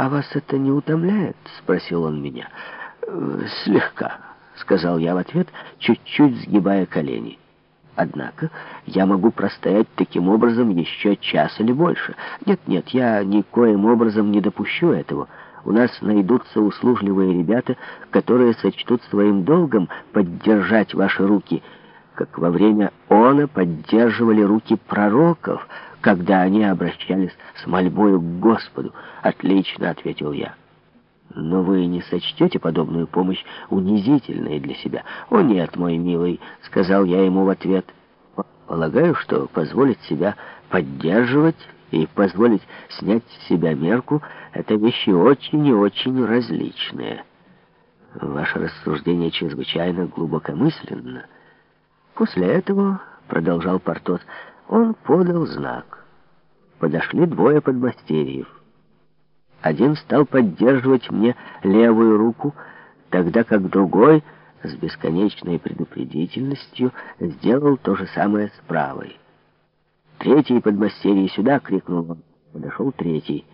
«А вас это не утомляет?» — спросил он меня. «Э, «Слегка», — сказал я в ответ, чуть-чуть сгибая колени. «Однако я могу простоять таким образом еще час или больше. Нет-нет, я никоим образом не допущу этого. У нас найдутся услужливые ребята, которые сочтут своим долгом поддержать ваши руки, как во время она поддерживали руки пророков, когда они обращались с мольбою к Господу. «Отлично», — ответил я. «Но вы не сочтете подобную помощь унизительной для себя?» «О нет, мой милый», — сказал я ему в ответ. «Полагаю, что позволить себя поддерживать и позволить снять с себя мерку — это вещи очень и очень различные. Ваше рассуждение чрезвычайно глубокомысленно». После этого, — продолжал Портос, — он подал знак. Подошли двое подмастерьев. Один стал поддерживать мне левую руку, тогда как другой с бесконечной предупредительностью сделал то же самое с правой. «Третий подмастерье сюда!» — крикнул он. Подошел третий.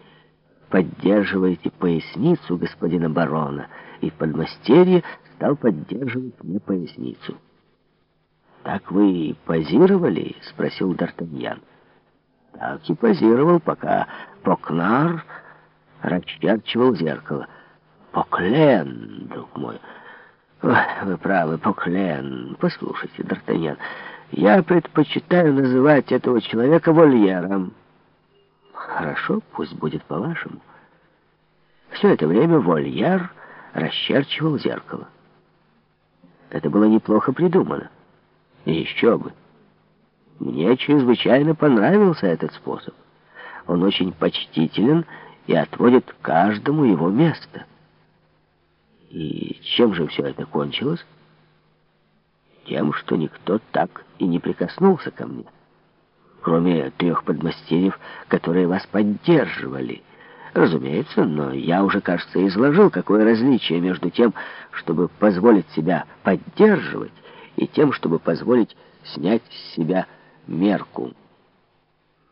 «Поддерживайте поясницу господина барона!» И подмастерье стал поддерживать мне поясницу. «Так вы позировали?» — спросил Д'Артаньян. «Так и позировал, пока Покнар расчерчивал зеркало. Поклен, друг мой!» Ой, «Вы правы, Поклен. Послушайте, Д'Артаньян, я предпочитаю называть этого человека вольером». «Хорошо, пусть будет по-вашему». Все это время вольер расчерчивал зеркало. Это было неплохо придумано. Еще бы. Мне чрезвычайно понравился этот способ. Он очень почтителен и отводит каждому его место. И чем же все это кончилось? Тем, что никто так и не прикоснулся ко мне. Кроме трех подмастерьев, которые вас поддерживали. Разумеется, но я уже, кажется, изложил, какое различие между тем, чтобы позволить себя поддерживать, и тем, чтобы позволить снять с себя мерку.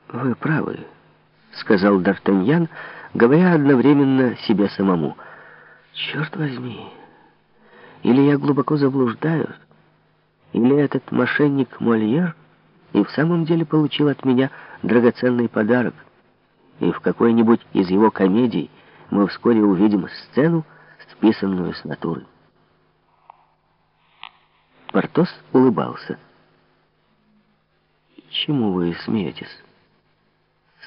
«Вы правы», — сказал Д'Артаньян, говоря одновременно себе самому. «Черт возьми, или я глубоко заблуждаюсь, или этот мошенник Мольер и в самом деле получил от меня драгоценный подарок, и в какой-нибудь из его комедий мы вскоре увидим сцену, списанную с натуры». Портос улыбался. «Чему вы смеетесь?»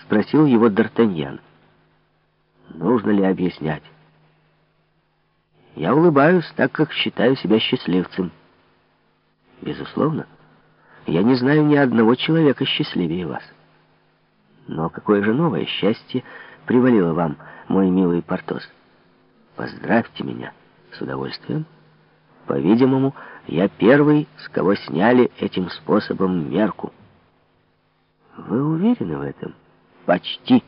Спросил его Д'Артаньян. «Нужно ли объяснять?» «Я улыбаюсь, так как считаю себя счастливцем». «Безусловно, я не знаю ни одного человека счастливее вас. Но какое же новое счастье привалило вам, мой милый Портос? Поздравьте меня с удовольствием». По-видимому, я первый, с кого сняли этим способом мерку. Вы уверены в этом? Почти.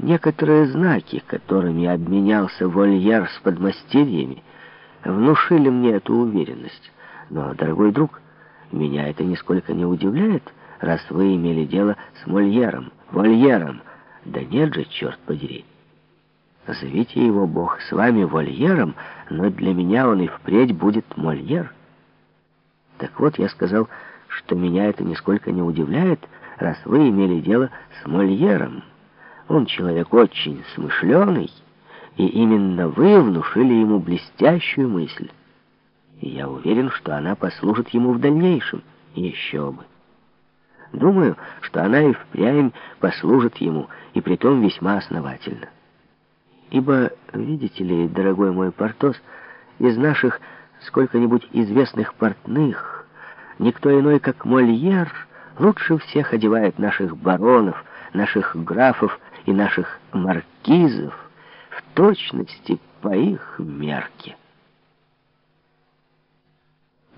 Некоторые знаки, которыми обменялся Вольер с подмастерьями, внушили мне эту уверенность. Но, дорогой друг, меня это нисколько не удивляет, раз вы имели дело с Мольером, Вольером. Да нет же, черт подери. Зовите его Бог с вами вольером, но для меня он и впредь будет мольер. Так вот, я сказал, что меня это нисколько не удивляет, раз вы имели дело с мольером. Он человек очень смышленый, и именно вы внушили ему блестящую мысль. И я уверен, что она послужит ему в дальнейшем. Еще бы. Думаю, что она и впрямь послужит ему, и притом весьма основательно. Ибо, видите ли, дорогой мой Портос, из наших сколько-нибудь известных портных никто иной, как Мольер, лучше всех одевает наших баронов, наших графов и наших маркизов в точности по их мерке.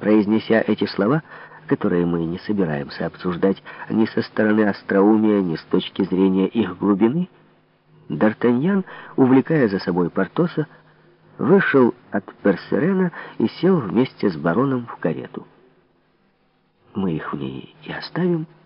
Произнеся эти слова, которые мы не собираемся обсуждать ни со стороны остроумия, ни с точки зрения их глубины, Д'Артаньян, увлекая за собой Портоса, вышел от Персерена и сел вместе с бароном в карету. Мы их в ней и оставим, —